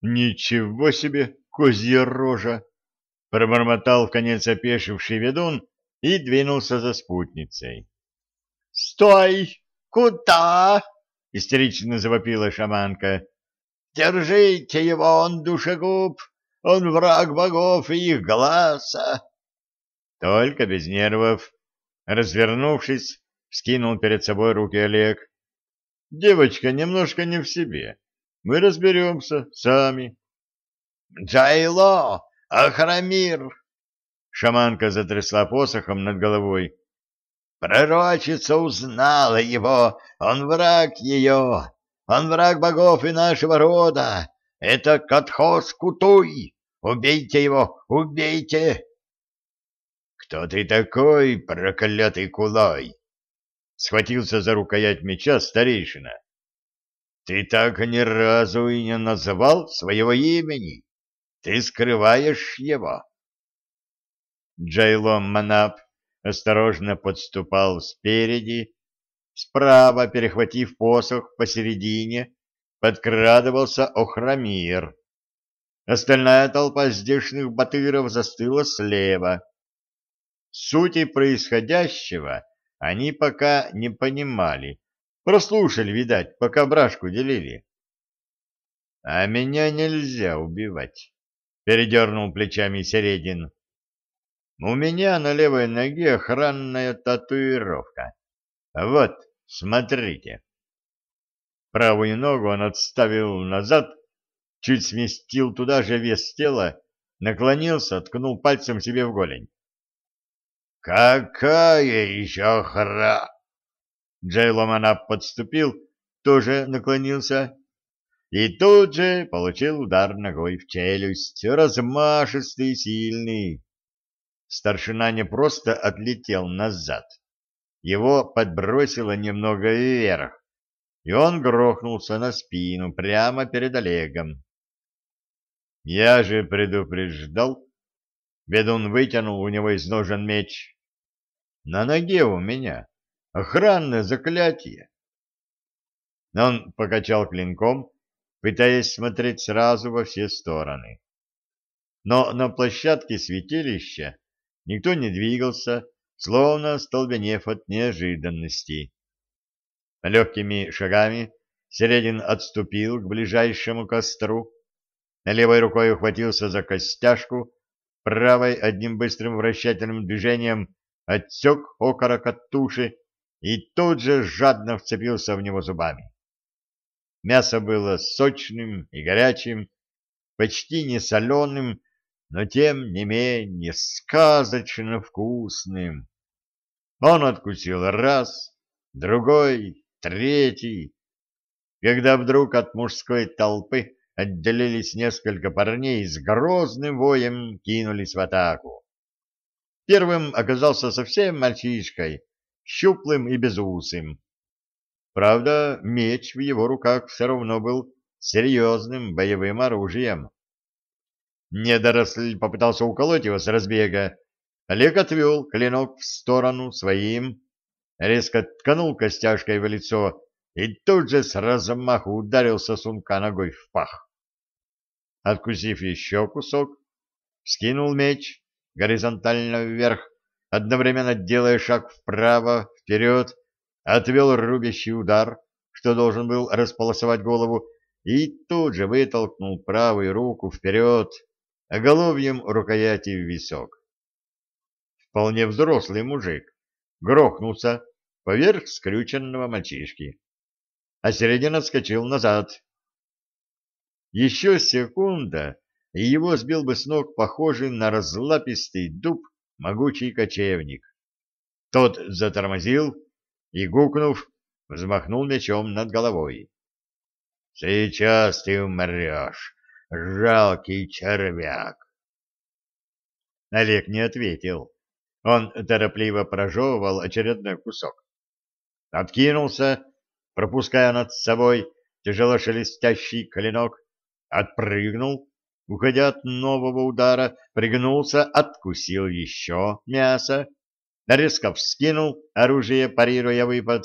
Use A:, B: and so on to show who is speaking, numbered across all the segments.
A: Ничего себе, козья рожа! Пробормотал в конец опешивший ведун и двинулся за спутницей.
B: «Стой! Куда?»
A: — истерично завопила шаманка.
B: «Держите его, он душегуб! Он враг богов и их глаза!»
A: Только без нервов. Развернувшись, скинул перед собой руки Олег. «Девочка немножко не в себе. Мы разберемся сами».
B: «Джайло! Ахрамир!»
A: Шаманка затрясла посохом над головой.
B: «Пророчица узнала его! Он враг ее! Он враг богов и нашего рода! Это Катхос Кутуй! Убейте его! Убейте!»
A: «Кто ты такой, проклятый кулай?» Схватился за рукоять меча старейшина. «Ты так ни разу и не назвал своего имени. Ты скрываешь его». Джайлом Манап осторожно подступал спереди, справа, перехватив посох посередине, подкрадывался Охрамир. Остальная толпа здешних батыров застыла слева. Сути происходящего они пока не понимали. Прослушали, видать, пока брашку делили. — А меня нельзя убивать, — передернул плечами Середин. — У меня на левой ноге охранная татуировка. Вот, смотрите. Правую ногу он отставил назад, чуть сместил туда же вес тела, наклонился, ткнул пальцем себе в голень.
B: «Какая еще хра...»
A: Джей Ломанап подступил, тоже наклонился и тут же получил удар ногой в челюсть, размашистый и сильный. Старшина не просто отлетел назад, его подбросило немного вверх, и он грохнулся на спину прямо перед Олегом. Я же предупреждал. Ведун вытянул у него из ножен меч. На ноге у меня охранное заклятие. Он покачал клинком, пытаясь смотреть сразу во все стороны. Но на площадке святилища никто не двигался, словно столбенев от неожиданности. Легкими шагами Середин отступил к ближайшему костру, левой рукой ухватился за костяшку, правой одним быстрым вращательным движением отсек окорок от туши и тут же жадно вцепился в него зубами. Мясо было сочным и горячим, почти не соленым, но тем не менее сказочно вкусным. Он откусил раз, другой, третий, когда вдруг от мужской толпы отделились несколько парней и с грозным воем кинулись в атаку. Первым оказался совсем мальчишкой, щуплым и безусым. Правда, меч в его руках все равно был серьезным боевым оружием. Недоросль попытался уколоть его с разбега. Олег отвел клинок в сторону своим, резко тканул костяшкой в лицо и тут же с размаху ударил сосунка ногой в пах. Откусив еще кусок, скинул меч горизонтально вверх, одновременно делая шаг вправо, вперед, отвел рубящий удар, что должен был располосовать голову, и тут же вытолкнул правую руку вперед, оголовьем рукояти в висок. Вполне взрослый мужик грохнулся поверх скрюченного мальчишки, а середина отскочил назад. Еще секунда, и его сбил бы с ног похожий на разлапистый дуб могучий кочевник. Тот затормозил и, гукнув, взмахнул мечом над головой. — Сейчас ты умрешь, жалкий червяк! Олег не ответил. Он торопливо прожевывал очередной кусок. Откинулся, пропуская над собой тяжело шелестящий клинок, отпрыгнул уходя от нового удара, пригнулся, откусил еще мясо, резко вскинул оружие, парируя выпад,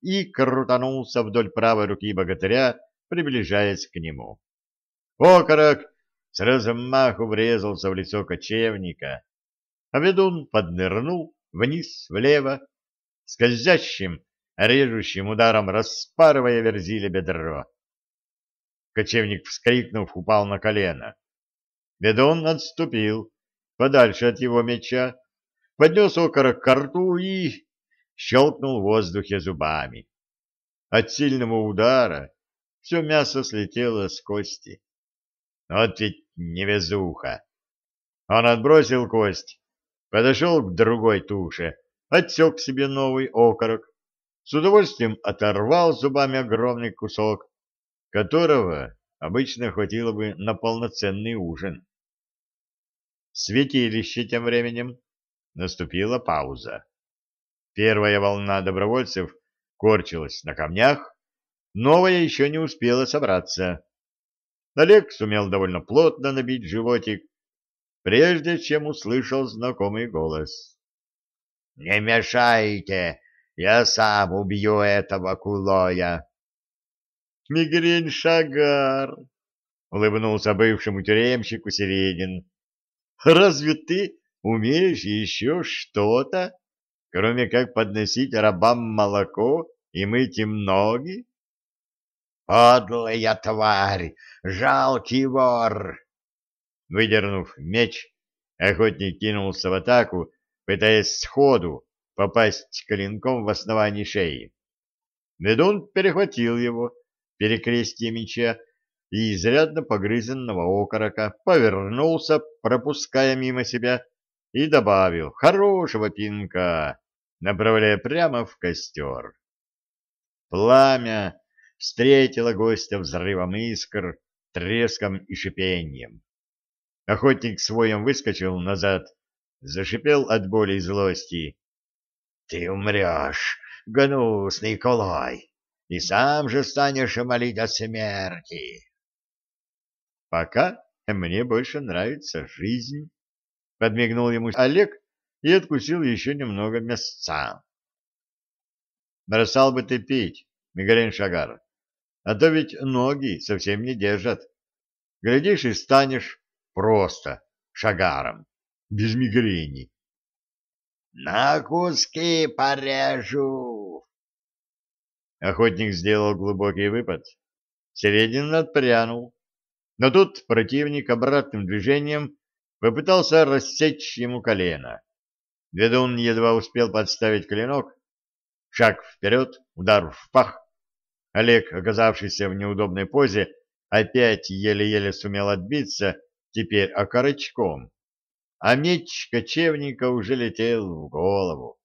A: и крутанулся вдоль правой руки богатыря, приближаясь к нему. Окорок с размаху врезался в лицо кочевника, а ведун поднырнул вниз, влево, скользящим, режущим ударом распарывая верзили бедро. Кочевник, вскрикнув, упал на колено. Ведун отступил подальше от его меча, поднес окорок к рту и щелкнул в воздухе зубами. От сильного удара все мясо слетело с кости. Вот ведь невезуха! Он отбросил кость, подошел к другой туше, отсек себе новый окорок, с удовольствием оторвал зубами огромный кусок, которого обычно хватило бы на полноценный ужин. Святилище тем временем наступила пауза. Первая волна добровольцев корчилась на камнях, новая еще не успела собраться. Олег сумел довольно плотно набить животик, прежде чем услышал знакомый голос. — Не мешайте, я сам убью этого кулоя. — Мигрень Шагар, — улыбнулся бывшему тюремщику Середин. — Разве ты умеешь еще что-то? кроме как подносить рабам молоко и мыть им ноги? «Подлая тварь! Жалкий вор!» Выдернув меч, охотник кинулся в атаку, пытаясь сходу попасть клинком в основании шеи. Ведун перехватил его, перекрестие меча, и изрядно погрызенного окорока повернулся, пропуская мимо себя и добавил хорошего пинка, направляя прямо в костер. Пламя встретило гостя взрывом искр, треском и шипением. Охотник своем выскочил назад, зашипел от боли и злости. — Ты умрешь, гнусный колой, и сам же станешь молить о смерти. — Пока мне больше нравится жизнь. Подмигнул ему Олег и откусил еще немного мясца. Бросал бы ты пить, Мигалин Шагар, а то ведь ноги совсем не держат. Глядишь и станешь просто шагаром, без мигрени.
B: На куски порежу.
A: Охотник сделал глубокий выпад. Середин отпрянул. Но тут противник обратным движением попытался рассечь ему колено. Ведун едва успел подставить клинок. Шаг вперед, удар в пах. Олег, оказавшийся в неудобной позе, опять еле-еле сумел отбиться, теперь окорочком. А меч кочевника уже летел в голову.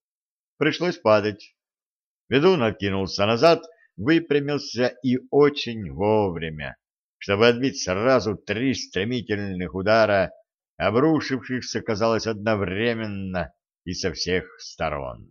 A: Пришлось падать. Ведун откинулся назад, выпрямился и очень вовремя, чтобы отбить сразу три стремительных удара обрушившихся, казалось, одновременно и со всех сторон.